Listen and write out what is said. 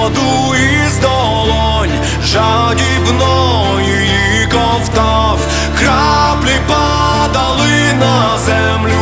воду із долонь, жадібно ковтав, краплі падали на землю.